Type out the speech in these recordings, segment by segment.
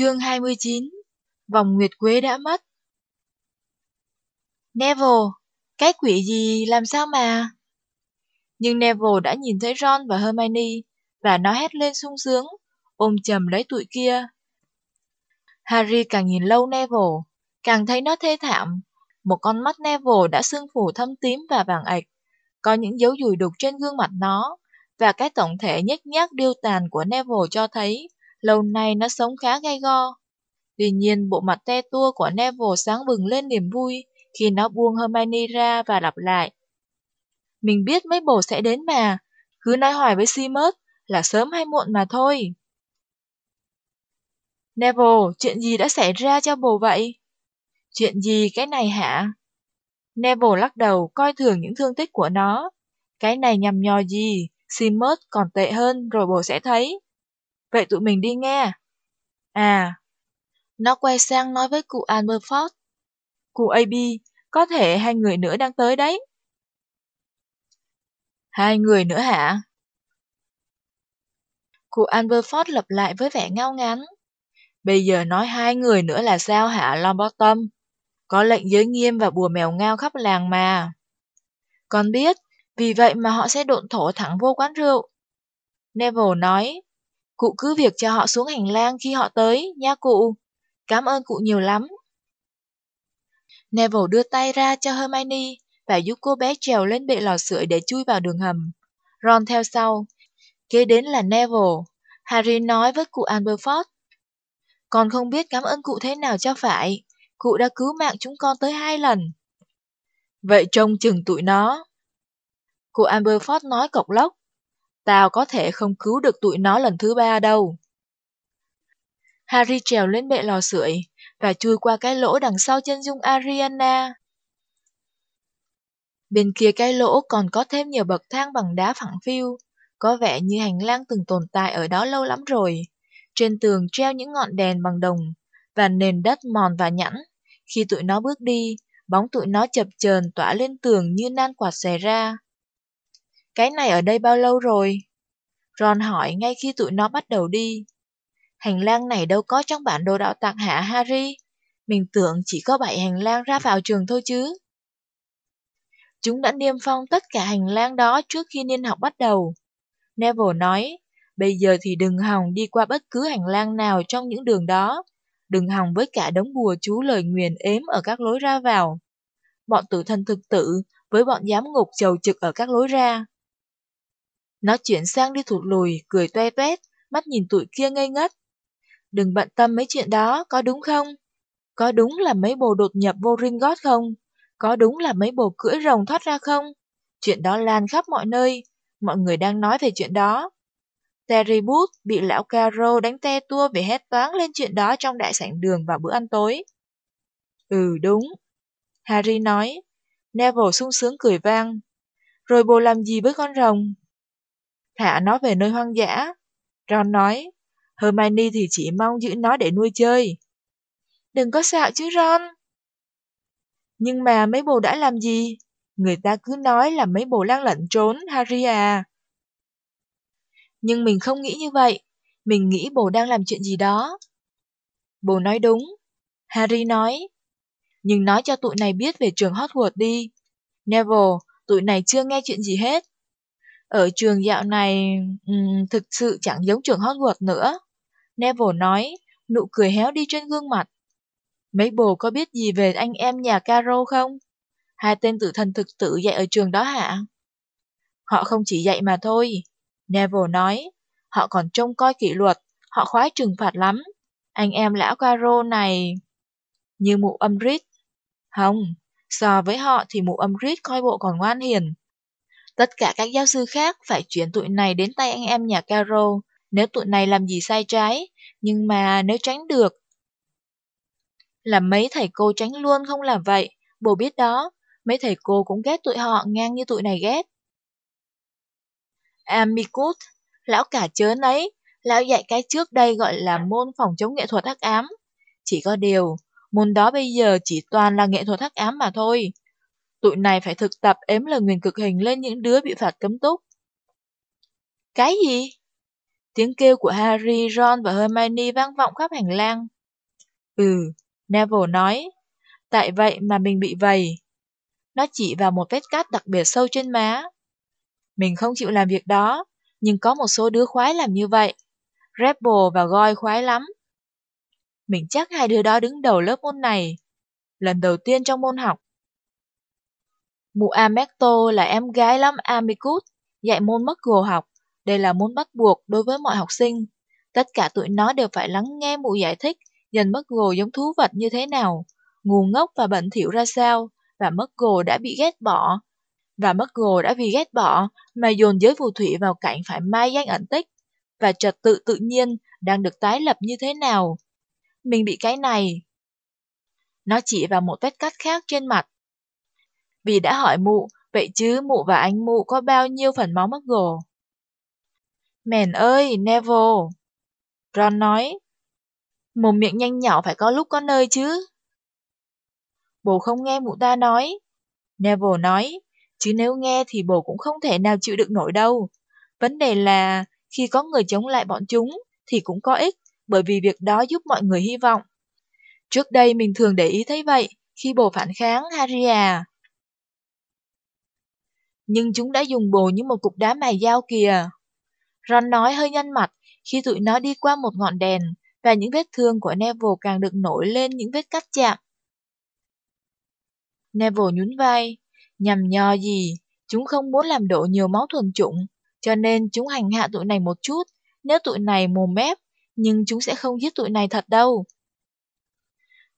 Chương 29 Vòng Nguyệt Quế đã mất Neville, cái quỷ gì làm sao mà... Nhưng Neville đã nhìn thấy Ron và Hermione, và nó hét lên sung sướng, ôm chầm lấy tụi kia. Harry càng nhìn lâu Neville, càng thấy nó thê thảm. Một con mắt Neville đã sưng phủ thâm tím và vàng ạch, có những dấu dùi đục trên gương mặt nó, và cái tổng thể nhếch nhác điêu tàn của Neville cho thấy lâu nay nó sống khá gay go. Tuy nhiên, bộ mặt te tua của Neville sáng bừng lên niềm vui khi nó buông Hermione ra và lặp lại. Mình biết mấy bồ sẽ đến mà, cứ nói hỏi với Seamus là sớm hay muộn mà thôi. Neville, chuyện gì đã xảy ra cho bồ vậy? Chuyện gì cái này hả? Neville lắc đầu, coi thường những thương tích của nó. Cái này nhằm nhò gì, Seamus còn tệ hơn rồi bồ sẽ thấy. Vậy tụi mình đi nghe. À, nó quay sang nói với cụ Aberford. Cụ AB, có thể hai người nữa đang tới đấy. Hai người nữa hả? Cụ Aberford lặp lại với vẻ ngao ngán. Bây giờ nói hai người nữa là sao hả Longbottom? Có lệnh giới nghiêm và bùa mèo ngao khắp làng mà. Con biết, vì vậy mà họ sẽ độn thổ thẳng vô quán rượu. Neville nói, cụ cứ việc cho họ xuống hành lang khi họ tới, nha cụ. Cảm ơn cụ nhiều lắm. Neville đưa tay ra cho Hermione và giúp cô bé trèo lên bệ lò sưởi để chui vào đường hầm. Ron theo sau. Kế đến là Neville. Harry nói với cụ Amberford. Con không biết cảm ơn cụ thế nào cho phải. Cụ đã cứu mạng chúng con tới hai lần. Vậy trông chừng tụi nó. Cụ Amberford nói cộc lốc. Tao có thể không cứu được tụi nó lần thứ ba đâu. Harry trèo lên bệ lò sưởi và chui qua cái lỗ đằng sau chân dung Ariana. Bên kia cái lỗ còn có thêm nhiều bậc thang bằng đá phẳng phiu, có vẻ như hành lang từng tồn tại ở đó lâu lắm rồi. Trên tường treo những ngọn đèn bằng đồng, và nền đất mòn và nhẵn. Khi tụi nó bước đi, bóng tụi nó chập chờn tỏa lên tường như nan quạt xè ra. Cái này ở đây bao lâu rồi? Ron hỏi ngay khi tụi nó bắt đầu đi. Hành lang này đâu có trong bản đồ đạo tặc hả Harry? Mình tưởng chỉ có bảy hành lang ra vào trường thôi chứ. Chúng đã niêm phong tất cả hành lang đó trước khi niên học bắt đầu. Neville nói, bây giờ thì đừng hòng đi qua bất cứ hành lang nào trong những đường đó. Đừng hòng với cả đống bùa chú lời nguyền ếm ở các lối ra vào. Bọn tử thân thực tử với bọn giám ngục chầu trực ở các lối ra. Nó chuyển sang đi thụt lùi, cười toe toét, mắt nhìn tụi kia ngây ngất. Đừng bận tâm mấy chuyện đó, có đúng không? Có đúng là mấy bồ đột nhập vô Ringgot không? Có đúng là mấy bồ cưỡi rồng thoát ra không? Chuyện đó lan khắp mọi nơi, mọi người đang nói về chuyện đó. Terry Booth bị lão Caro đánh te tua vì hét toáng lên chuyện đó trong đại sảnh đường vào bữa ăn tối. Ừ đúng. Harry nói. Neville sung sướng cười vang. Rồi bồ làm gì với con rồng? Thả nó về nơi hoang dã. Ron nói. Hermione thì chỉ mong giữ nó để nuôi chơi. Đừng có xạo chứ Ron. Nhưng mà mấy bồ đã làm gì? Người ta cứ nói là mấy bồ lang lẩn trốn, Harry à. Nhưng mình không nghĩ như vậy. Mình nghĩ bồ đang làm chuyện gì đó. Bồ nói đúng. Harry nói. Nhưng nói cho tụi này biết về trường Hogwarts đi. Neville, tụi này chưa nghe chuyện gì hết. Ở trường dạo này, um, thực sự chẳng giống trường Hogwarts nữa. Neville nói, nụ cười héo đi trên gương mặt. Mấy bồ có biết gì về anh em nhà Caro không? Hai tên tử thần thực tử dạy ở trường đó hả? Họ không chỉ dạy mà thôi. Neville nói, họ còn trông coi kỷ luật, họ khoái trừng phạt lắm. Anh em lão Caro này... Như mụ âm rít. Không, so với họ thì mụ âm rít coi bộ còn ngoan hiền. Tất cả các giáo sư khác phải chuyển tụi này đến tay anh em nhà Caro nếu tụi này làm gì sai trái, nhưng mà nếu tránh được. Là mấy thầy cô tránh luôn không làm vậy, bồ biết đó, mấy thầy cô cũng ghét tụi họ ngang như tụi này ghét. Amicus, lão cả chớ nấy lão dạy cái trước đây gọi là môn phòng chống nghệ thuật hắc ám. Chỉ có điều, môn đó bây giờ chỉ toàn là nghệ thuật hắc ám mà thôi. Tụi này phải thực tập ếm lời nguyền cực hình lên những đứa bị phạt cấm túc. Cái gì? Tiếng kêu của Harry, Ron và Hermione vang vọng khắp hành lang. Ừ, Neville nói. Tại vậy mà mình bị vầy. Nó chỉ vào một vết cắt đặc biệt sâu trên má. Mình không chịu làm việc đó, nhưng có một số đứa khoái làm như vậy. Rebel và Goy khoái lắm. Mình chắc hai đứa đó đứng đầu lớp môn này. Lần đầu tiên trong môn học. Mụ là em gái lắm Amicus, dạy môn mất gồ học. Đây là môn bắt buộc đối với mọi học sinh. Tất cả tụi nó đều phải lắng nghe mụ giải thích dần mất gồ giống thú vật như thế nào, ngu ngốc và bẩn thỉu ra sao, và mất gồ đã bị ghét bỏ. Và mất gồ đã vì ghét bỏ mà dồn giới phù thủy vào cảnh phải mai danh ẩn tích, và trật tự tự nhiên đang được tái lập như thế nào. Mình bị cái này. Nó chỉ vào một vết cắt khác trên mặt. Vì đã hỏi mụ, vậy chứ mụ và anh mụ có bao nhiêu phần máu mất gồ? Mèn ơi, Neville! Ron nói. Mồm miệng nhanh nhỏ phải có lúc có nơi chứ. bồ không nghe mụ ta nói. Neville nói, chứ nếu nghe thì bồ cũng không thể nào chịu đựng nổi đâu. Vấn đề là, khi có người chống lại bọn chúng, thì cũng có ích, bởi vì việc đó giúp mọi người hy vọng. Trước đây mình thường để ý thấy vậy, khi bồ phản kháng Harry à. Nhưng chúng đã dùng bồ như một cục đá mài dao kìa. Ron nói hơi nhăn mặt khi tụi nó đi qua một ngọn đèn, và những vết thương của Neville càng được nổi lên những vết cắt chạm. Neville nhún vai, nhằm nhò gì, chúng không muốn làm đổ nhiều máu thuần chủng, cho nên chúng hành hạ tụi này một chút, nếu tụi này mồm mép, nhưng chúng sẽ không giết tụi này thật đâu.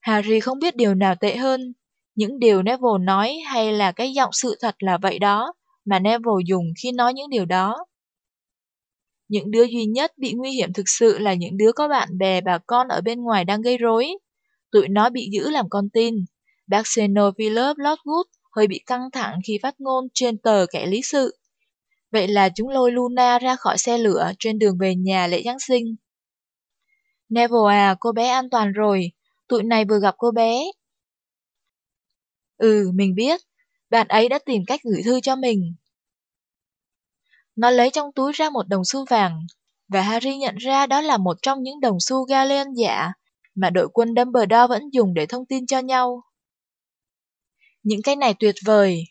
Harry không biết điều nào tệ hơn, những điều Neville nói hay là cái giọng sự thật là vậy đó, mà Neville dùng khi nói những điều đó. Những đứa duy nhất bị nguy hiểm thực sự là những đứa có bạn bè bà con ở bên ngoài đang gây rối. Tụi nó bị giữ làm con tin. Bác Seno Philip Lockwood hơi bị căng thẳng khi phát ngôn trên tờ kẻ lý sự. Vậy là chúng lôi Luna ra khỏi xe lửa trên đường về nhà lễ Giáng sinh. Neville à, cô bé an toàn rồi. Tụi này vừa gặp cô bé. Ừ, mình biết. Bạn ấy đã tìm cách gửi thư cho mình. Nó lấy trong túi ra một đồng xu vàng, và Harry nhận ra đó là một trong những đồng xu Galen giả mà đội quân Dumbledore vẫn dùng để thông tin cho nhau. Những cái này tuyệt vời,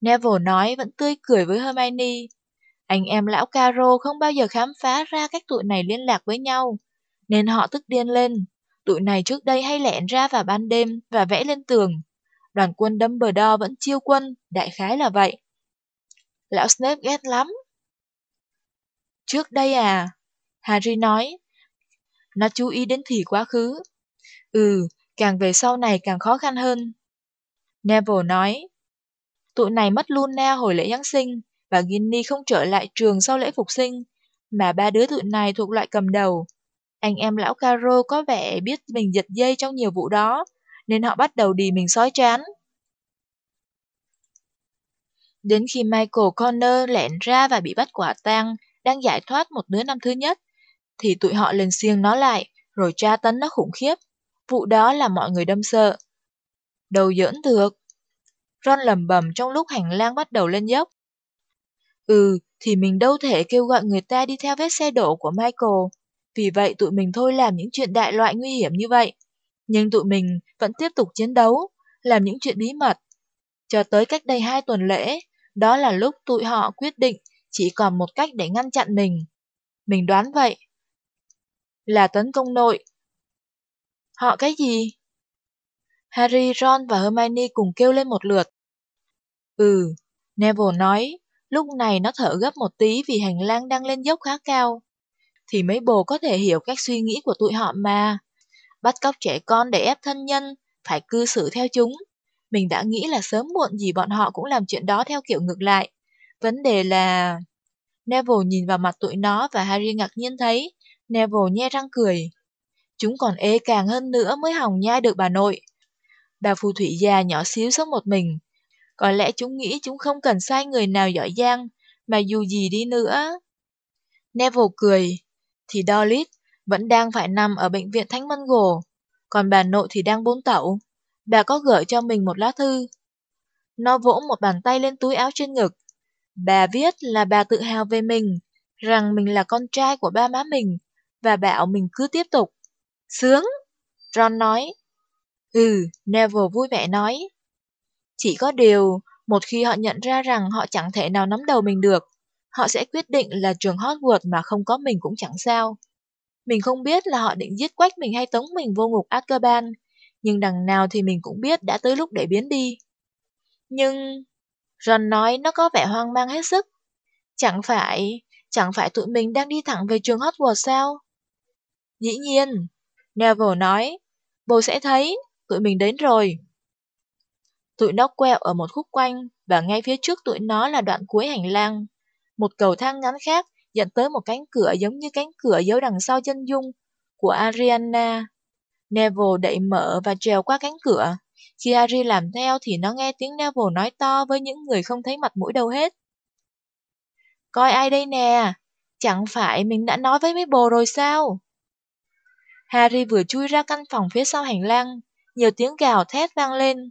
Neville nói vẫn tươi cười với Hermione. Anh em lão Caro không bao giờ khám phá ra cách tụi này liên lạc với nhau, nên họ tức điên lên. Tụi này trước đây hay lẻn ra vào ban đêm và vẽ lên tường. Đoàn quân Dumbledore vẫn chiêu quân, đại khái là vậy. Lão Snape ghét lắm, Trước đây à? Harry nói. Nó chú ý đến thì quá khứ. Ừ, càng về sau này càng khó khăn hơn. Neville nói. Tụi này mất Luna hồi lễ Giáng sinh, và Ginny không trở lại trường sau lễ phục sinh, mà ba đứa tụi này thuộc loại cầm đầu. Anh em lão Caro có vẻ biết mình giật dây trong nhiều vụ đó, nên họ bắt đầu đi mình sói chán. Đến khi Michael Connor lẻn ra và bị bắt quả tang, đang giải thoát một đứa năm thứ nhất, thì tụi họ lên xiêng nó lại, rồi tra tấn nó khủng khiếp. Vụ đó là mọi người đâm sợ. Đầu giỡn được. Ron lầm bầm trong lúc hành lang bắt đầu lên dốc. Ừ, thì mình đâu thể kêu gọi người ta đi theo vết xe đổ của Michael. Vì vậy tụi mình thôi làm những chuyện đại loại nguy hiểm như vậy. Nhưng tụi mình vẫn tiếp tục chiến đấu, làm những chuyện bí mật. Cho tới cách đây hai tuần lễ, đó là lúc tụi họ quyết định chỉ còn một cách để ngăn chặn mình. Mình đoán vậy. Là tấn công nội. Họ cái gì? Harry, Ron và Hermione cùng kêu lên một lượt. Ừ, Neville nói, lúc này nó thở gấp một tí vì hành lang đang lên dốc khá cao. Thì mấy bồ có thể hiểu cách suy nghĩ của tụi họ mà. Bắt cóc trẻ con để ép thân nhân, phải cư xử theo chúng. Mình đã nghĩ là sớm muộn gì bọn họ cũng làm chuyện đó theo kiểu ngược lại. Vấn đề là... Neville nhìn vào mặt tụi nó và Harry ngạc nhiên thấy Neville nhe răng cười. Chúng còn ê càng hơn nữa mới hỏng nhai được bà nội. Bà phù thủy già nhỏ xíu sống một mình. Có lẽ chúng nghĩ chúng không cần sai người nào giỏi giang, mà dù gì đi nữa. Neville cười, thì Dolit vẫn đang phải nằm ở bệnh viện Thánh Mân Gồ, còn bà nội thì đang bốn tẩu. Bà có gửi cho mình một lá thư. Nó vỗ một bàn tay lên túi áo trên ngực, Bà viết là bà tự hào về mình, rằng mình là con trai của ba má mình, và bảo mình cứ tiếp tục. Sướng! Ron nói. Ừ, Neville vui vẻ nói. Chỉ có điều, một khi họ nhận ra rằng họ chẳng thể nào nắm đầu mình được, họ sẽ quyết định là trường Hogwarts mà không có mình cũng chẳng sao. Mình không biết là họ định giết quách mình hay tống mình vô ngục Azkaban, nhưng đằng nào thì mình cũng biết đã tới lúc để biến đi. Nhưng... Ron nói nó có vẻ hoang mang hết sức. Chẳng phải... Chẳng phải tụi mình đang đi thẳng về trường Hogwarts sao? Dĩ nhiên, Neville nói, bố sẽ thấy, tụi mình đến rồi. Tụi nó quẹo ở một khúc quanh, và ngay phía trước tụi nó là đoạn cuối hành lang. Một cầu thang ngắn khác dẫn tới một cánh cửa giống như cánh cửa giấu đằng sau chân dung của Ariana. Neville đẩy mở và trèo qua cánh cửa. Khi Harry làm theo thì nó nghe tiếng Neville nói to với những người không thấy mặt mũi đâu hết. Coi ai đây nè, chẳng phải mình đã nói với mấy bồ rồi sao? Harry vừa chui ra căn phòng phía sau hành lang, nhiều tiếng gào thét vang lên.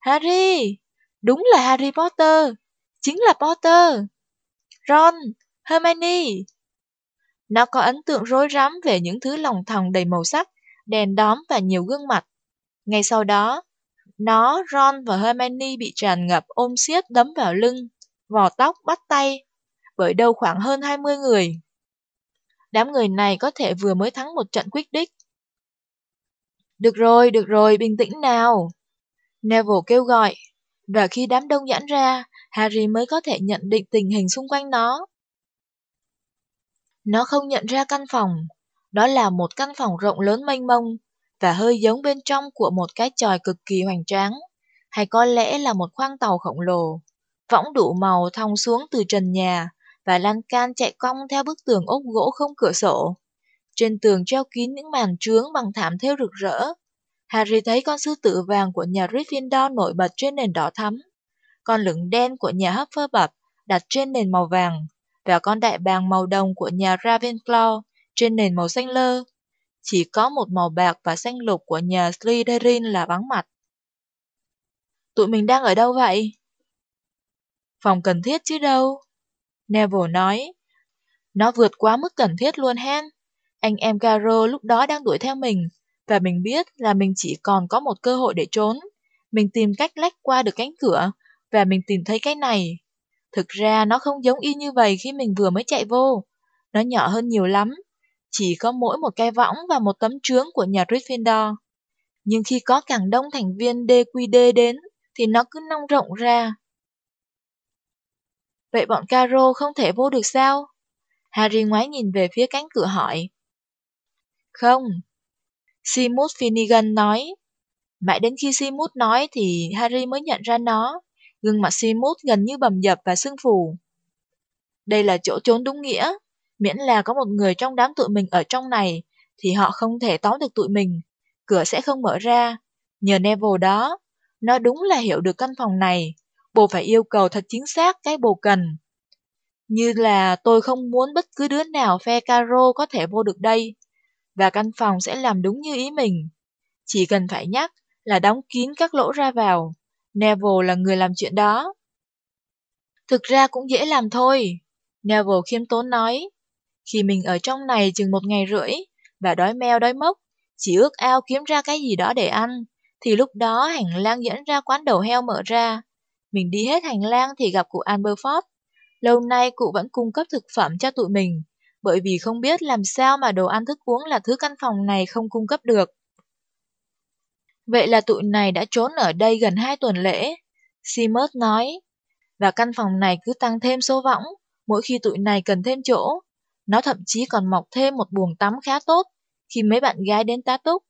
Harry! Đúng là Harry Potter! Chính là Potter! Ron! Hermione! Nó có ấn tượng rối rắm về những thứ lòng thòng đầy màu sắc, đèn đóm và nhiều gương mặt. Ngay sau đó, nó, Ron và Hermione bị tràn ngập ôm siết đấm vào lưng, vò tóc, bắt tay, bởi đâu khoảng hơn 20 người. Đám người này có thể vừa mới thắng một trận quyết đích. Được rồi, được rồi, bình tĩnh nào. Neville kêu gọi, và khi đám đông giãn ra, Harry mới có thể nhận định tình hình xung quanh nó. Nó không nhận ra căn phòng, đó là một căn phòng rộng lớn mênh mông, và hơi giống bên trong của một cái tròi cực kỳ hoành tráng, hay có lẽ là một khoang tàu khổng lồ. Võng đủ màu thong xuống từ trần nhà, và lan can chạy cong theo bức tường ốp gỗ không cửa sổ. Trên tường treo kín những màn trướng bằng thảm thêu rực rỡ. Harry thấy con sư tử vàng của nhà Gryffindor nổi bật trên nền đỏ thắm, con lửng đen của nhà Hufflepuff đặt trên nền màu vàng, và con đại bàng màu đồng của nhà Ravenclaw trên nền màu xanh lơ. Chỉ có một màu bạc và xanh lục của nhà Slytherin là vắng mặt. Tụi mình đang ở đâu vậy? Phòng cần thiết chứ đâu. Neville nói. Nó vượt quá mức cần thiết luôn hen. Anh em Garo lúc đó đang đuổi theo mình, và mình biết là mình chỉ còn có một cơ hội để trốn. Mình tìm cách lách qua được cánh cửa, và mình tìm thấy cái này. Thực ra nó không giống y như vậy khi mình vừa mới chạy vô. Nó nhỏ hơn nhiều lắm. Chỉ có mỗi một cái võng và một tấm trướng của nhà Gryffindor. Nhưng khi có càng đông thành viên DQD đến, thì nó cứ nong rộng ra. Vậy bọn Caro không thể vô được sao? Harry ngoái nhìn về phía cánh cửa hỏi. Không. Seamus Finnegan nói. Mãi đến khi Seamus nói thì Harry mới nhận ra nó. Gương mặt Seamus gần như bầm dập và sưng phù. Đây là chỗ trốn đúng nghĩa. Miễn là có một người trong đám tụi mình ở trong này, thì họ không thể tóm được tụi mình. Cửa sẽ không mở ra. Nhờ Neville đó, nó đúng là hiểu được căn phòng này. Bồ phải yêu cầu thật chính xác cái bồ cần. Như là tôi không muốn bất cứ đứa nào phe caro có thể vô được đây. Và căn phòng sẽ làm đúng như ý mình. Chỉ cần phải nhắc là đóng kín các lỗ ra vào. Neville là người làm chuyện đó. Thực ra cũng dễ làm thôi. Neville khiêm tốn nói. Khi mình ở trong này chừng một ngày rưỡi, và đói meo đói mốc, chỉ ước ao kiếm ra cái gì đó để ăn, thì lúc đó hành lang dẫn ra quán đầu heo mở ra. Mình đi hết hành lang thì gặp cụ Amberford. Lâu nay cụ vẫn cung cấp thực phẩm cho tụi mình, bởi vì không biết làm sao mà đồ ăn thức uống là thứ căn phòng này không cung cấp được. Vậy là tụi này đã trốn ở đây gần 2 tuần lễ, Seamus nói. Và căn phòng này cứ tăng thêm số võng, mỗi khi tụi này cần thêm chỗ. Nó thậm chí còn mọc thêm một buồng tắm khá tốt khi mấy bạn gái đến tá túc.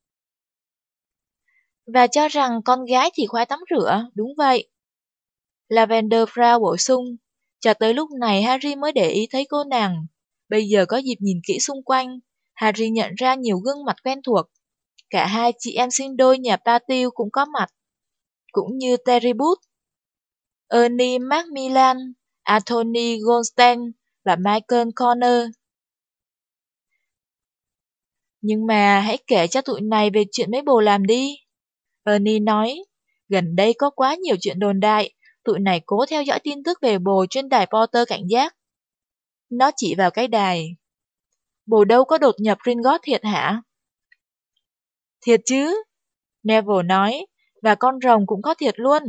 Và cho rằng con gái thì khoái tắm rửa, đúng vậy. Lavender Brown bổ sung, cho tới lúc này Harry mới để ý thấy cô nàng. Bây giờ có dịp nhìn kỹ xung quanh, Harry nhận ra nhiều gương mặt quen thuộc. Cả hai chị em sinh đôi nhà Patil cũng có mặt, cũng như Terry Booth, Ernie Macmillan, Anthony Goldstein và Michael Connor. Nhưng mà hãy kể cho tụi này về chuyện mấy bồ làm đi. Ernie nói, gần đây có quá nhiều chuyện đồn đại, tụi này cố theo dõi tin tức về bồ trên đài Potter cảnh giác. Nó chỉ vào cái đài. Bồ đâu có đột nhập Gringotts thiệt hả? Thiệt chứ, Neville nói, và con rồng cũng có thiệt luôn.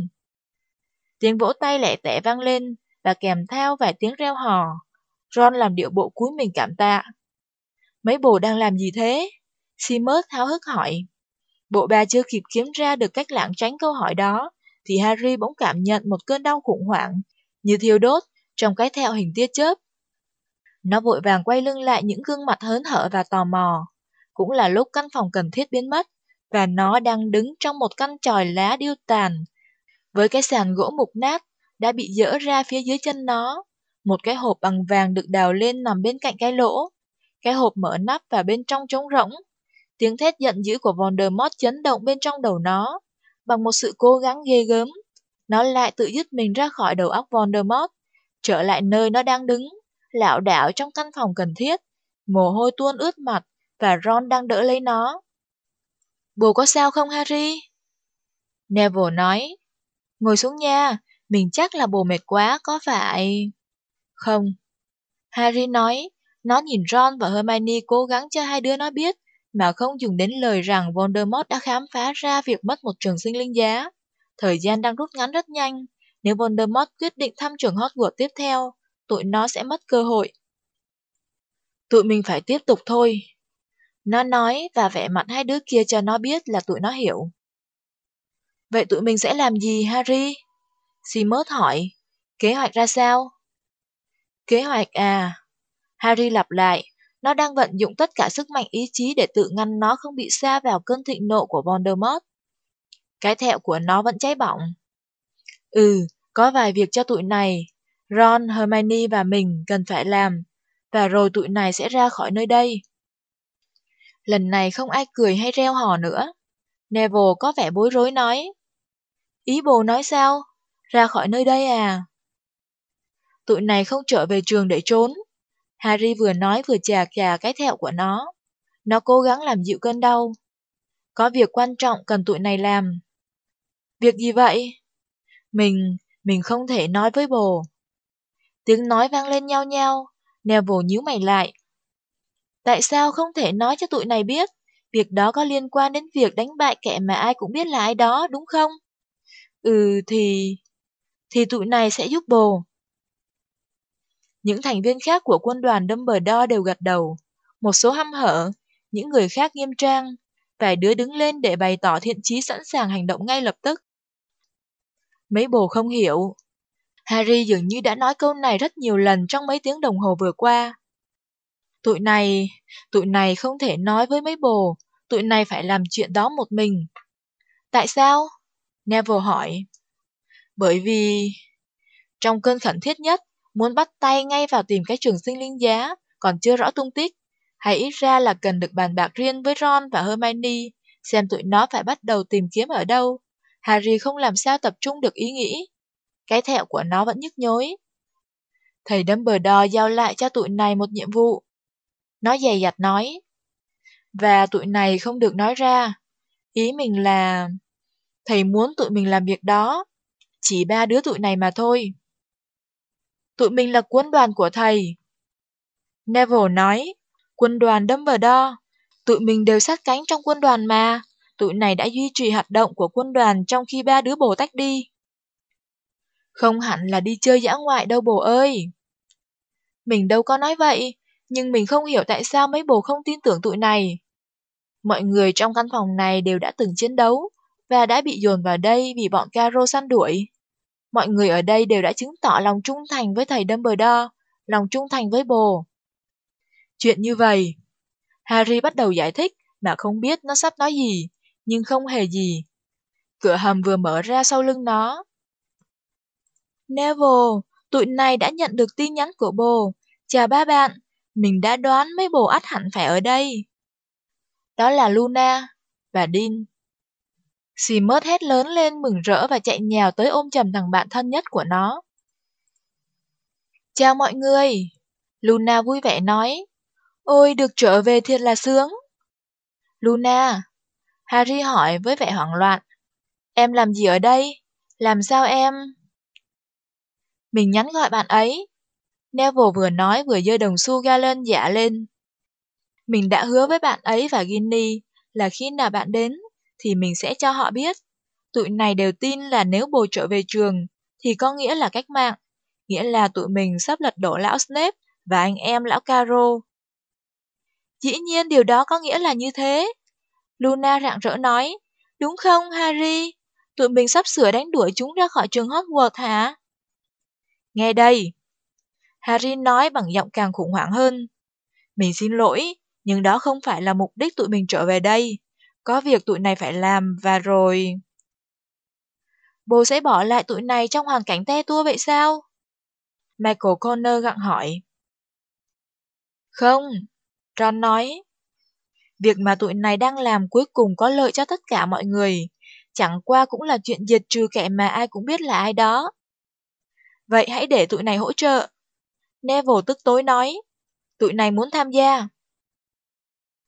Tiếng vỗ tay lẻ tẻ vang lên, và kèm theo vài tiếng reo hò. Ron làm điệu bộ cúi mình cảm tạ. Mấy bồ đang làm gì thế? Seamus háo hức hỏi. Bộ ba chưa kịp kiếm ra được cách lảng tránh câu hỏi đó, thì Harry bỗng cảm nhận một cơn đau khủng hoảng, như thiêu đốt, trong cái theo hình tia chớp. Nó vội vàng quay lưng lại những gương mặt hớn hở và tò mò. Cũng là lúc căn phòng cần thiết biến mất, và nó đang đứng trong một căn tròi lá điêu tàn, với cái sàn gỗ mục nát đã bị dỡ ra phía dưới chân nó. Một cái hộp bằng vàng được đào lên nằm bên cạnh cái lỗ. Cái hộp mở nắp và bên trong trống rỗng. Tiếng thét giận dữ của Voldemort chấn động bên trong đầu nó. Bằng một sự cố gắng ghê gớm, nó lại tự dứt mình ra khỏi đầu óc Voldemort, trở lại nơi nó đang đứng, lảo đảo trong căn phòng cần thiết. Mồ hôi tuôn ướt mặt, và Ron đang đỡ lấy nó. Bồ có sao không Harry? Neville nói, ngồi xuống nha, mình chắc là bồ mệt quá, có phải... Không. Harry nói, nó nhìn Ron và Hermione cố gắng cho hai đứa nó biết, mà không dùng đến lời rằng Voldemort đã khám phá ra việc mất một trường sinh linh giá. Thời gian đang rút ngắn rất nhanh, nếu Voldemort quyết định thăm trường Hogwarts tiếp theo, tụi nó sẽ mất cơ hội. Tụi mình phải tiếp tục thôi. Nó nói và vẽ mặt hai đứa kia cho nó biết là tụi nó hiểu. Vậy tụi mình sẽ làm gì, Harry? Seamus hỏi. Kế hoạch ra sao? Kế hoạch à? Harry lặp lại. Nó đang vận dụng tất cả sức mạnh ý chí để tự ngăn nó không bị xa vào cơn thịnh nộ của Voldemort. Cái thẹo của nó vẫn cháy bỏng. Ừ, có vài việc cho tụi này. Ron, Hermione và mình cần phải làm. Và rồi tụi này sẽ ra khỏi nơi đây. Lần này không ai cười hay reo hò nữa. Neville có vẻ bối rối nói. Ý bồ nói sao? Ra khỏi nơi đây à? Tụi này không trở về trường để trốn. Harry vừa nói vừa chà chà cái thẹo của nó. Nó cố gắng làm dịu cơn đau. Có việc quan trọng cần tụi này làm. Việc gì vậy? Mình, mình không thể nói với bồ. Tiếng nói vang lên nhau nhau, Neville nhíu mày lại. Tại sao không thể nói cho tụi này biết? Việc đó có liên quan đến việc đánh bại kẻ mà ai cũng biết là ai đó, đúng không? Ừ thì... Thì tụi này sẽ giúp bồ. Những thành viên khác của quân đoàn Dumbledore đều gật đầu. Một số hăm hở, những người khác nghiêm trang. Vài đứa đứng lên để bày tỏ thiện chí sẵn sàng hành động ngay lập tức. Mấy bồ không hiểu. Harry dường như đã nói câu này rất nhiều lần trong mấy tiếng đồng hồ vừa qua. Tụi này, tụi này không thể nói với mấy bồ, tụi này phải làm chuyện đó một mình. Tại sao? Neville hỏi. Bởi vì... Trong cơn khẩn thiết nhất, muốn bắt tay ngay vào tìm cái trường sinh linh giá, còn chưa rõ tung tích, hay ít ra là cần được bàn bạc riêng với Ron và Hermione, xem tụi nó phải bắt đầu tìm kiếm ở đâu. Harry không làm sao tập trung được ý nghĩ. Cái thẹo của nó vẫn nhức nhối. Thầy Dumbledore giao lại cho tụi này một nhiệm vụ. Nó dày dặt nói. Và tụi này không được nói ra. Ý mình là... Thầy muốn tụi mình làm việc đó. Chỉ ba đứa tụi này mà thôi. Tụi mình là quân đoàn của thầy. Neville nói, quân đoàn Dumbledore. Tụi mình đều sát cánh trong quân đoàn mà. Tụi này đã duy trì hoạt động của quân đoàn trong khi ba đứa bồ tách đi. Không hẳn là đi chơi dã ngoại đâu bồ ơi. Mình đâu có nói vậy, nhưng mình không hiểu tại sao mấy bồ không tin tưởng tụi này. Mọi người trong căn phòng này đều đã từng chiến đấu, và đã bị dồn vào đây vì bọn Caro săn đuổi. Mọi người ở đây đều đã chứng tỏ lòng trung thành với thầy Dumbledore, lòng trung thành với bồ. Chuyện như vậy, Harry bắt đầu giải thích mà không biết nó sắp nói gì, nhưng không hề gì. Cửa hầm vừa mở ra sau lưng nó. Neville, tụi này đã nhận được tin nhắn của bồ. Chào ba bạn, mình đã đoán mấy bồ ắt hẳn phải ở đây. Đó là Luna và Dean. Seamus hét lớn lên mừng rỡ và chạy nhào tới ôm chầm thằng bạn thân nhất của nó. Chào mọi người! Luna vui vẻ nói. Ôi, được trở về thiệt là sướng. Luna, Harry hỏi với vẻ hoảng loạn. Em làm gì ở đây? Làm sao em... Mình nhắn gọi bạn ấy. Neville vừa nói vừa giơ đồng xu gallon dạ lên. Mình đã hứa với bạn ấy và Ginny là khi nào bạn đến thì mình sẽ cho họ biết. Tụi này đều tin là nếu bồ trở về trường thì có nghĩa là cách mạng, nghĩa là tụi mình sắp lật đổ lão Snape và anh em lão Caro. Dĩ nhiên điều đó có nghĩa là như thế. Luna rạng rỡ nói, đúng không Harry? Tụi mình sắp sửa đánh đuổi chúng ra khỏi trường Hogwarts hả? Nghe đây. Harry nói bằng giọng càng khủng hoảng hơn. Mình xin lỗi, nhưng đó không phải là mục đích tụi mình trở về đây. Có việc tụi này phải làm và rồi... Bố sẽ bỏ lại tụi này trong hoàn cảnh te tua vậy sao? Michael Connor gặng hỏi. Không, Ron nói. Việc mà tụi này đang làm cuối cùng có lợi cho tất cả mọi người. Chẳng qua cũng là chuyện diệt trừ kẻ mà ai cũng biết là ai đó. Vậy hãy để tụi này hỗ trợ. Neville tức tối nói. Tụi này muốn tham gia.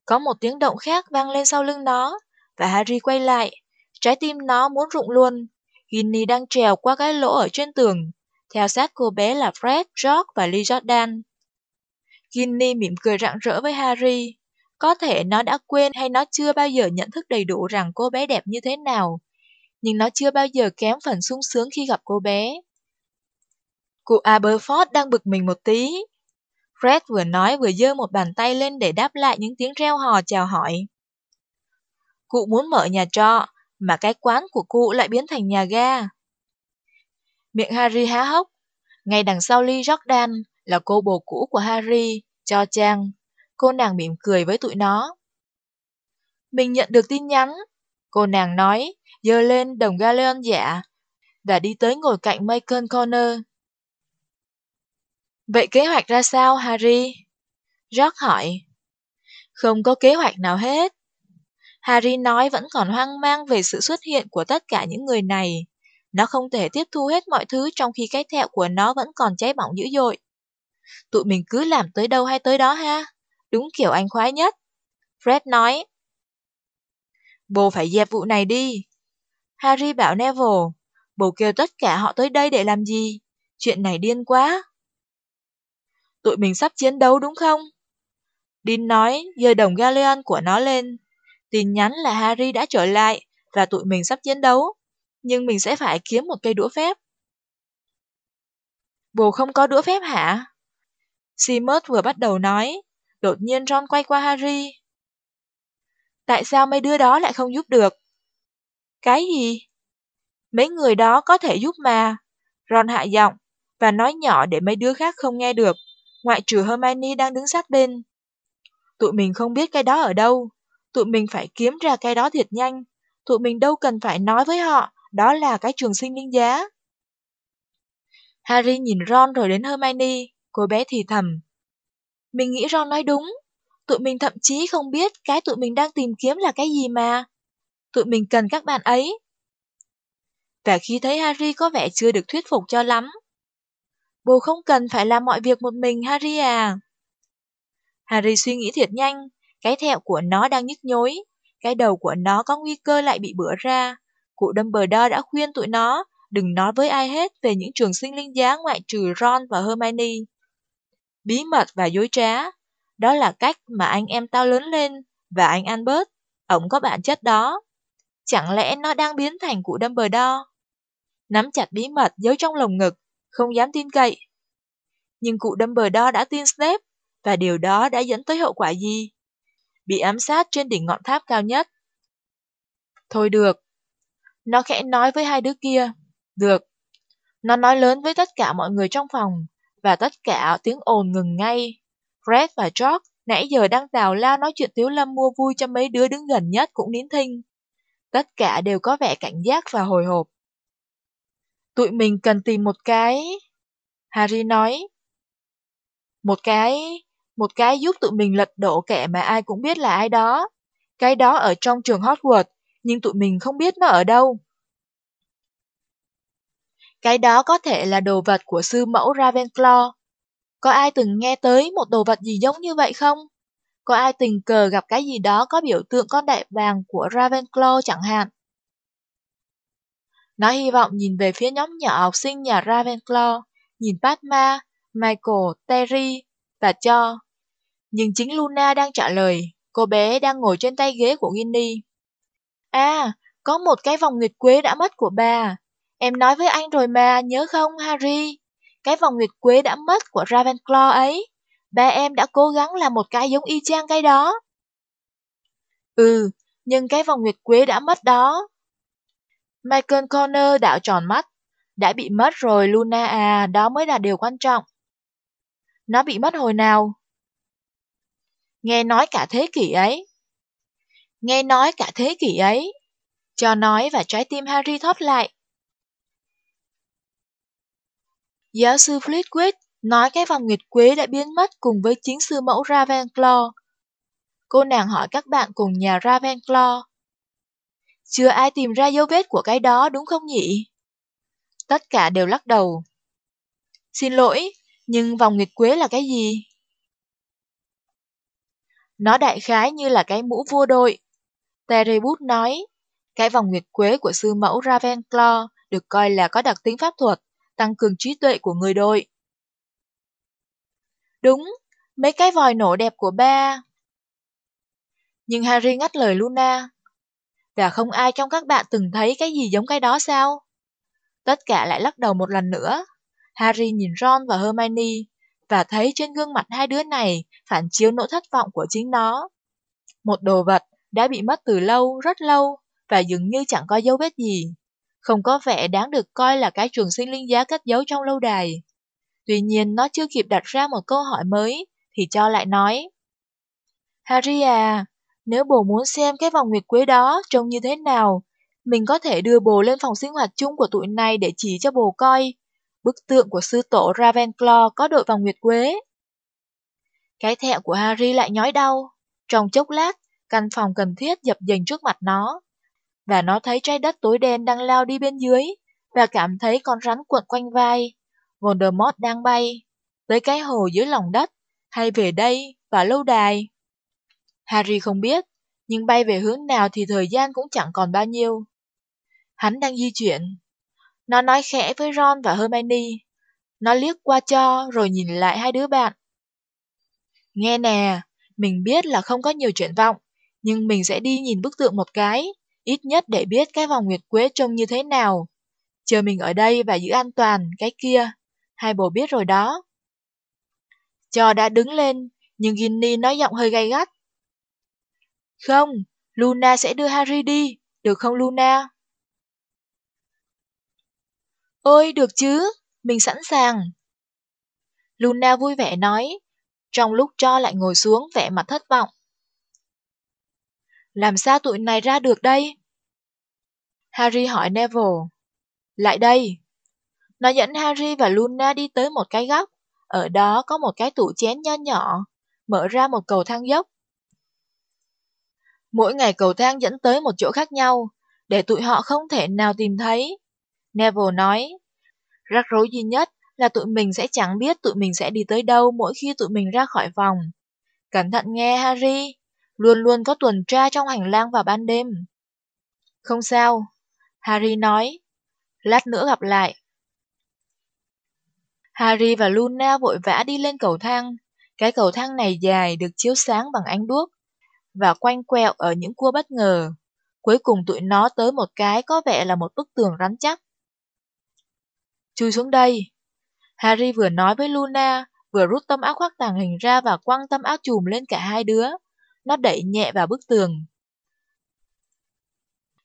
Có một tiếng động khác vang lên sau lưng nó, và Harry quay lại. Trái tim nó muốn rụng luôn. Ginny đang trèo qua cái lỗ ở trên tường. Theo sát cô bé là Fred, George và Lee Jordan. Ginny mỉm cười rạng rỡ với Harry. Có thể nó đã quên hay nó chưa bao giờ nhận thức đầy đủ rằng cô bé đẹp như thế nào. Nhưng nó chưa bao giờ kém phần sung sướng khi gặp cô bé. Cụ Aberford đang bực mình một tí. Fred vừa nói vừa giơ một bàn tay lên để đáp lại những tiếng reo hò chào hỏi. Cụ muốn mở nhà trọ, mà cái quán của cụ lại biến thành nhà ga. Miệng Harry há hốc. Ngay đằng sau Lee Jordan là cô bồ cũ của Harry, cho Trang. Cô nàng mỉm cười với tụi nó. Mình nhận được tin nhắn. Cô nàng nói, dơ lên đồng galleon dạ, và đi tới ngồi cạnh Michael Corner. Vậy kế hoạch ra sao, Harry? George hỏi. Không có kế hoạch nào hết. Harry nói vẫn còn hoang mang về sự xuất hiện của tất cả những người này. Nó không thể tiếp thu hết mọi thứ trong khi cái thẹo của nó vẫn còn cháy bỏng dữ dội. Tụi mình cứ làm tới đâu hay tới đó ha. Đúng kiểu anh khoái nhất. Fred nói. Bồ phải dẹp vụ này đi. Harry bảo Neville. Bồ kêu tất cả họ tới đây để làm gì? Chuyện này điên quá. Tụi mình sắp chiến đấu đúng không? Dean nói, giơ đồng galleon của nó lên. Tin nhắn là Harry đã trở lại và tụi mình sắp chiến đấu. Nhưng mình sẽ phải kiếm một cây đũa phép. Bồ không có đũa phép hả? Seamus vừa bắt đầu nói. Đột nhiên Ron quay qua Harry. Tại sao mấy đứa đó lại không giúp được? Cái gì? Mấy người đó có thể giúp mà. Ron hạ giọng và nói nhỏ để mấy đứa khác không nghe được, ngoại trừ Hermione đang đứng sát bên. Tụi mình không biết cái đó ở đâu, tụi mình phải kiếm ra cái đó thiệt nhanh, tụi mình đâu cần phải nói với họ, đó là cái trường sinh linh giá. Harry nhìn Ron rồi đến Hermione, cô bé thì thầm. Mình nghĩ Ron nói đúng, tụi mình thậm chí không biết cái tụi mình đang tìm kiếm là cái gì mà. Tụi mình cần các bạn ấy. Và khi thấy Harry có vẻ chưa được thuyết phục cho lắm, bố không cần phải làm mọi việc một mình Harry à. Harry suy nghĩ thiệt nhanh, cái thẹo của nó đang nhức nhối, cái đầu của nó có nguy cơ lại bị bữa ra. Cụ Dumbledore đã khuyên tụi nó đừng nói với ai hết về những trường sinh linh giá ngoại trừ Ron và Hermione. Bí mật và dối trá, đó là cách mà anh em tao lớn lên, và anh Albert, ổng có bản chất đó. Chẳng lẽ nó đang biến thành cụ Dumbledore? Nắm chặt bí mật giấu trong lồng ngực, không dám tin cậy. Nhưng cụ Dumbledore đã tin Snape, và điều đó đã dẫn tới hậu quả gì? Bị ám sát trên đỉnh ngọn tháp cao nhất. Thôi được. Nó khẽ nói với hai đứa kia. Được. Nó nói lớn với tất cả mọi người trong phòng, và tất cả tiếng ồn ngừng ngay. Fred và George nãy giờ đang tào lao nói chuyện tiếu lâm mua vui cho mấy đứa đứng gần nhất cũng nín thinh. Tất cả đều có vẻ cảnh giác và hồi hộp. Tụi mình cần tìm một cái... Harry nói. Một cái... Một cái giúp tụi mình lật đổ kẻ mà ai cũng biết là ai đó. Cái đó ở trong trường Hogwarts, nhưng tụi mình không biết nó ở đâu. Cái đó có thể là đồ vật của sư mẫu Ravenclaw. Có ai từng nghe tới một đồ vật gì giống như vậy không? Có ai tình cờ gặp cái gì đó có biểu tượng con đại bàng của Ravenclaw chẳng hạn? Nó hy vọng nhìn về phía nhóm nhỏ học sinh nhà Ravenclaw, nhìn Padma, Michael, Terry và Cho. Nhưng chính Luna đang trả lời, cô bé đang ngồi trên tay ghế của Ginny. À, có một cái vòng nguyệt quế đã mất của bà. Em nói với anh rồi mà, nhớ không Harry? Cái vòng nguyệt quế đã mất của Ravenclaw ấy. Ba em đã cố gắng làm một cái giống y chang cái đó. Ừ, nhưng cái vòng nguyệt quế đã mất đó. Michael Connor đảo tròn mắt. Đã bị mất rồi Luna à, đó mới là điều quan trọng. Nó bị mất hồi nào? Nghe nói cả thế kỷ ấy. Nghe nói cả thế kỷ ấy. Cho nói và trái tim Harry thót lại. Giáo sư Flitwick nói cái vòng nguyệt quế đã biến mất cùng với chính sư mẫu Ravenclaw. Cô nàng hỏi các bạn cùng nhà Ravenclaw. Chưa ai tìm ra dấu vết của cái đó đúng không nhỉ? Tất cả đều lắc đầu. Xin lỗi, nhưng vòng nguyệt quế là cái gì? Nó đại khái như là cái mũ vua đội. Terry nói, cái vòng nguyệt quế của sư mẫu Ravenclaw được coi là có đặc tính pháp thuật, tăng cường trí tuệ của người đội. Đúng, mấy cái vòi nổ đẹp của ba. Nhưng Harry ngắt lời Luna. Và không ai trong các bạn từng thấy cái gì giống cái đó sao? Tất cả lại lắc đầu một lần nữa. Harry nhìn Ron và Hermione và thấy trên gương mặt hai đứa này phản chiếu nỗi thất vọng của chính nó. Một đồ vật đã bị mất từ lâu, rất lâu và dường như chẳng có dấu vết gì. Không có vẻ đáng được coi là cái trường sinh linh giá cất giấu trong lâu đài. Tuy nhiên nó chưa kịp đặt ra một câu hỏi mới thì cho lại nói. Harry à, nếu bồ muốn xem cái vòng nguyệt quế đó trông như thế nào, mình có thể đưa bồ lên phòng sinh hoạt chung của tụi này để chỉ cho bồ coi. Bức tượng của sư tổ Ravenclaw có đội vòng nguyệt quế. Cái thẹo của Harry lại nhói đau. Trong chốc lát, căn phòng cần thiết dập dềnh trước mặt nó. Và nó thấy trái đất tối đen đang lao đi bên dưới, và cảm thấy con rắn cuộn quanh vai. Voldemort đang bay, tới cái hồ dưới lòng đất, hay về đây, và lâu đài. Harry không biết, nhưng bay về hướng nào thì thời gian cũng chẳng còn bao nhiêu. Hắn đang di chuyển. Nó nói khẽ với Ron và Hermione. Nó liếc qua cho rồi nhìn lại hai đứa bạn. Nghe nè, mình biết là không có nhiều chuyện vọng, nhưng mình sẽ đi nhìn bức tượng một cái, ít nhất để biết cái vòng nguyệt quế trông như thế nào. Chờ mình ở đây và giữ an toàn, cái kia. Hai bồ biết rồi đó. Cho đã đứng lên, nhưng Ginny nói giọng hơi gay gắt. Không, Luna sẽ đưa Harry đi, được không Luna? Ôi, được chứ, mình sẵn sàng. Luna vui vẻ nói, trong lúc cho lại ngồi xuống vẻ mặt thất vọng. Làm sao tụi này ra được đây? Harry hỏi Neville. Lại đây. Nó dẫn Harry và Luna đi tới một cái góc. Ở đó có một cái tủ chén nho nhỏ, mở ra một cầu thang dốc. Mỗi ngày cầu thang dẫn tới một chỗ khác nhau, để tụi họ không thể nào tìm thấy. Neville nói, rắc rối duy nhất là tụi mình sẽ chẳng biết tụi mình sẽ đi tới đâu mỗi khi tụi mình ra khỏi vòng. Cẩn thận nghe Harry, luôn luôn có tuần tra trong hành lang vào ban đêm. Không sao, Harry nói, lát nữa gặp lại. Harry và Luna vội vã đi lên cầu thang. Cái cầu thang này dài được chiếu sáng bằng ánh đuốc và quanh quẹo ở những cua bất ngờ. Cuối cùng tụi nó tới một cái có vẻ là một bức tường rắn chắc. Chui xuống đây. Harry vừa nói với Luna, vừa rút tấm áo khoác tàng hình ra và quăng tấm áo chùm lên cả hai đứa. Nó đẩy nhẹ vào bức tường.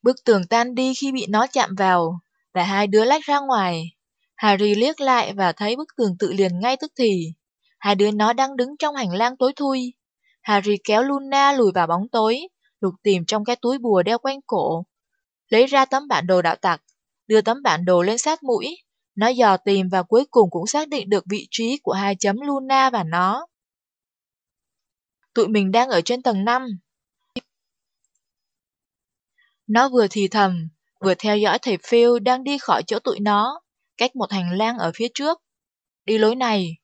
Bức tường tan đi khi bị nó chạm vào, và hai đứa lách ra ngoài. Harry liếc lại và thấy bức tường tự liền ngay tức thì. Hai đứa nó đang đứng trong hành lang tối thui. Harry kéo Luna lùi vào bóng tối, lục tìm trong cái túi bùa đeo quanh cổ. Lấy ra tấm bản đồ đạo tặc, đưa tấm bản đồ lên sát mũi. Nó dò tìm và cuối cùng cũng xác định được vị trí của hai chấm Luna và nó. Tụi mình đang ở trên tầng 5. Nó vừa thì thầm, vừa theo dõi thầy Phil đang đi khỏi chỗ tụi nó, cách một hành lang ở phía trước. Đi lối này.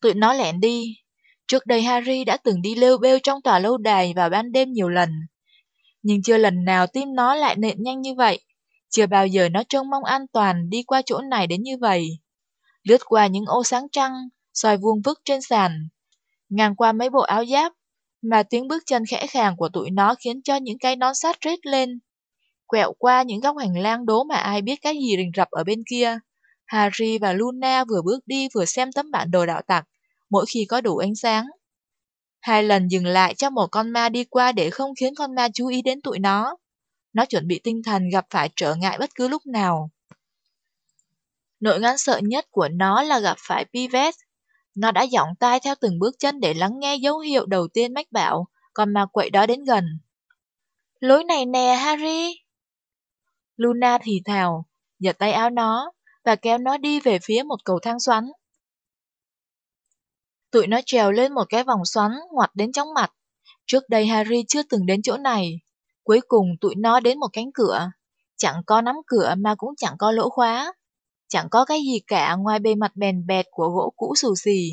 Tụi nó lẻn đi. Trước đây Harry đã từng đi lêu bêu trong tòa lâu đài vào ban đêm nhiều lần. Nhưng chưa lần nào tim nó lại nện nhanh như vậy. Chưa bao giờ nó trông mong an toàn đi qua chỗ này đến như vậy. Lướt qua những ô sáng trăng, soi vuông vức trên sàn. Ngang qua mấy bộ áo giáp, mà tiếng bước chân khẽ khàng của tụi nó khiến cho những cái nón sát rết lên. Quẹo qua những góc hành lang đố mà ai biết cái gì rình rập ở bên kia. Harry và Luna vừa bước đi vừa xem tấm bản đồ đạo tặc, mỗi khi có đủ ánh sáng. Hai lần dừng lại cho một con ma đi qua để không khiến con ma chú ý đến tụi nó. Nó chuẩn bị tinh thần gặp phải trở ngại bất cứ lúc nào. Nỗi ngán sợ nhất của nó là gặp phải Pivet. Nó đã giọng tai theo từng bước chân để lắng nghe dấu hiệu đầu tiên mách bảo, còn ma quậy đó đến gần. Lối này nè, Harry! Luna thì thào, giật tay áo nó, và kéo nó đi về phía một cầu thang xoắn. Tụi nó trèo lên một cái vòng xoắn ngoặt đến chóng mặt. Trước đây Harry chưa từng đến chỗ này. Cuối cùng tụi nó đến một cánh cửa. Chẳng có nắm cửa mà cũng chẳng có lỗ khóa. Chẳng có cái gì cả ngoài bề mặt bèn bẹt của gỗ cũ xù xì.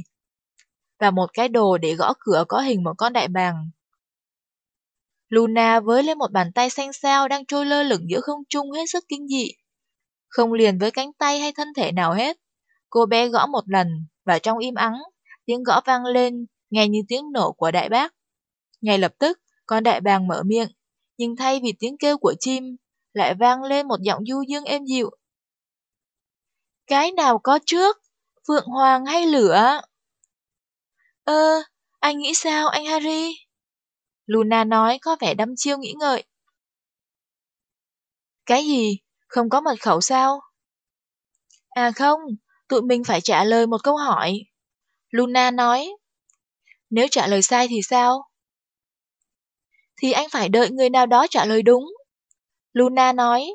Và một cái đồ để gõ cửa có hình một con đại bàng. Luna với lên một bàn tay xanh xao đang trôi lơ lửng giữa không trung hết sức kinh dị. Không liền với cánh tay hay thân thể nào hết. Cô bé gõ một lần, và trong im ắng, tiếng gõ vang lên, nghe như tiếng nổ của đại bác. Ngay lập tức, con đại bàng mở miệng, nhưng thay vì tiếng kêu của chim, lại vang lên một giọng du dương êm dịu. Cái nào có trước, Phượng Hoàng hay lửa? Ơ, anh nghĩ sao anh Harry? Luna nói có vẻ đăm chiêu nghĩ ngợi. Cái gì? Không có mật khẩu sao? À không, tụi mình phải trả lời một câu hỏi. Luna nói. Nếu trả lời sai thì sao? Thì anh phải đợi người nào đó trả lời đúng. Luna nói.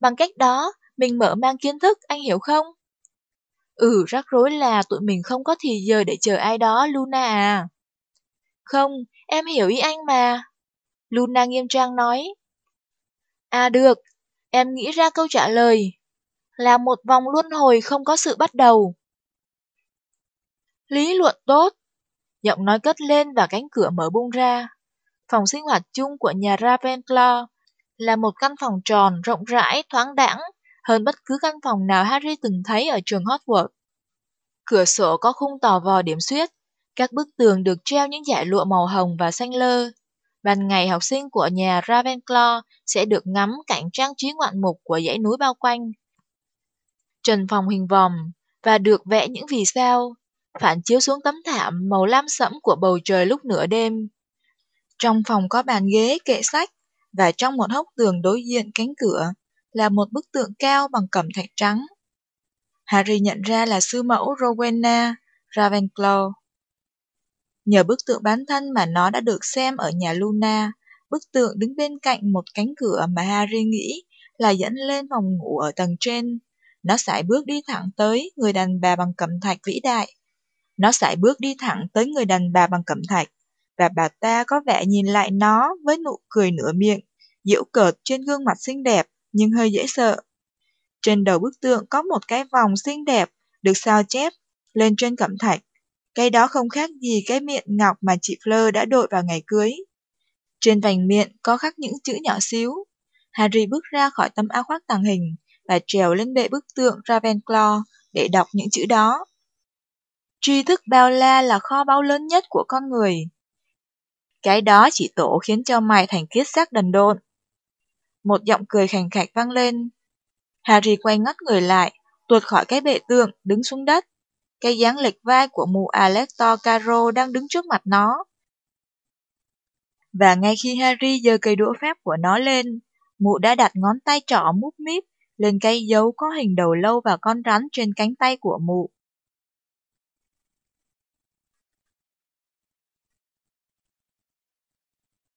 Bằng cách đó, mình mở mang kiến thức, anh hiểu không? Ừ, rắc rối là tụi mình không có thì giờ để chờ ai đó, Luna à. Không, em hiểu ý anh mà. Luna nghiêm trang nói. À được, em nghĩ ra câu trả lời. Là một vòng luân hồi không có sự bắt đầu. Lý luận tốt. Giọng nói cất lên và cánh cửa mở bung ra. Phòng sinh hoạt chung của nhà Ravenclaw là một căn phòng tròn, rộng rãi, thoáng đãng hơn bất cứ căn phòng nào Harry từng thấy ở trường Hogwarts. Cửa sổ có khung tò vò điểm xuyết, các bức tường được treo những dải lụa màu hồng và xanh lơ. Ban ngày học sinh của nhà Ravenclaw sẽ được ngắm cảnh trang trí ngoạn mục của dãy núi bao quanh. Trần phòng hình vòm và được vẽ những vì sao, phản chiếu xuống tấm thảm màu lam sẫm của bầu trời lúc nửa đêm. Trong phòng có bàn ghế, kệ sách, và trong một hốc tường đối diện cánh cửa là một bức tượng cao bằng cẩm thạch trắng. Harry nhận ra là sư mẫu Rowena Ravenclaw. Nhờ bức tượng bán thân mà nó đã được xem ở nhà Luna, bức tượng đứng bên cạnh một cánh cửa mà Harry nghĩ là dẫn lên phòng ngủ ở tầng trên. Nó sải bước đi thẳng tới người đàn bà bằng cẩm thạch vĩ đại. Nó sải bước đi thẳng tới người đàn bà bằng cẩm thạch, và bà ta có vẻ nhìn lại nó với nụ cười nửa miệng, giễu cợt trên gương mặt xinh đẹp nhưng hơi dễ sợ. Trên đầu bức tượng có một cái vòng xinh đẹp được sao chép lên trên cẩm thạch. Cái đó không khác gì cái miệng ngọc mà chị Fleur đã đội vào ngày cưới. Trên vành miệng có khắc những chữ nhỏ xíu. Harry bước ra khỏi tấm áo khoác tàng hình và trèo lên bệ bức tượng Ravenclaw để đọc những chữ đó. Tri thức bao la là kho báu lớn nhất của con người. Cái đó chỉ tổ khiến cho mày thành kiết xác đần độn. Một giọng cười khành khạch vang lên. Harry quay ngắt người lại, tuột khỏi cái bệ tượng, đứng xuống đất. Cái dáng lệch vai của mụ Alector Caro đang đứng trước mặt nó. Và ngay khi Harry giơ cây đũa phép của nó lên, mụ đã đặt ngón tay trỏ mút míp lên cây dấu có hình đầu lâu và con rắn trên cánh tay của mụ.